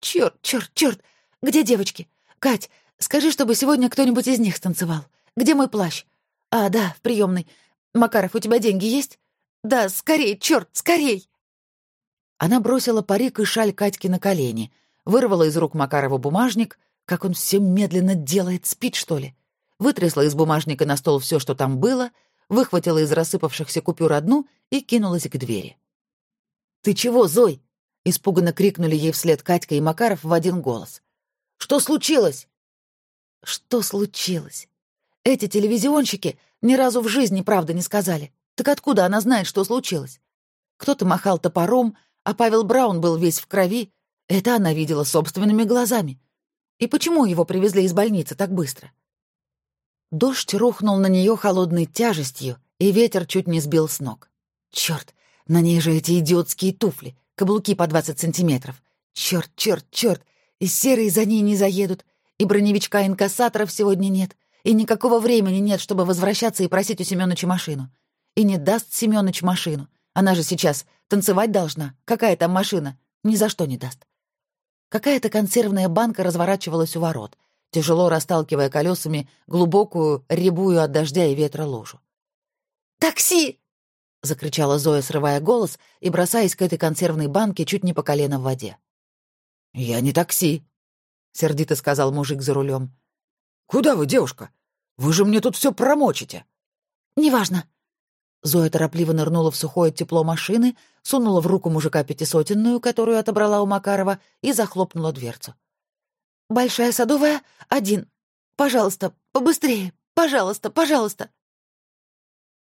Speaker 1: «Чёрт, чёрт, чёрт! Где девочки? Кать, скажи, чтобы сегодня кто-нибудь из них станцевал. Где мой плащ? А, да, в приемной. Макаров, у тебя деньги есть? Да, скорей, чёрт, скорей!» Она бросила парик и шаль Катьке на колени, вырвала из рук Макарова бумажник, как он все медленно делает, спит, что ли, вытрясла из бумажника на стол все, что там было — выхватила из рассыпавшихся купюр одну и кинулась к двери. «Ты чего, Зой?» — испуганно крикнули ей вслед Катька и Макаров в один голос. «Что случилось?» «Что случилось? Эти телевизионщики ни разу в жизни правды не сказали. Так откуда она знает, что случилось? Кто-то махал топором, а Павел Браун был весь в крови. Это она видела собственными глазами. И почему его привезли из больницы так быстро? Дождь рухнул на нее холодной тяжестью, и ветер чуть не сбил с ног. Черт, на ней же эти идиотские туфли, каблуки по 20 сантиметров. Черт, черт, черт, и серые за ней не заедут, и броневичка-инкассаторов сегодня нет, и никакого времени нет, чтобы возвращаться и просить у Семёныча машину. И не даст Семёныч машину. Она же сейчас танцевать должна. Какая там машина? Ни за что не даст. Какая-то консервная банка разворачивалась у ворот — тяжело расталкивая колесами глубокую, рябую от дождя и ветра лужу. «Такси!» — закричала Зоя, срывая голос и бросаясь к этой консервной банке чуть не по колено в воде.
Speaker 2: «Я не такси», — сердито сказал мужик за рулем.
Speaker 1: «Куда вы, девушка? Вы же мне тут все промочите».
Speaker 3: «Неважно».
Speaker 1: Зоя торопливо нырнула в сухое тепло машины, сунула в руку мужика пятисотенную, которую отобрала у Макарова, и захлопнула дверцу. «Большая садовая, один. Пожалуйста, побыстрее. Пожалуйста, пожалуйста».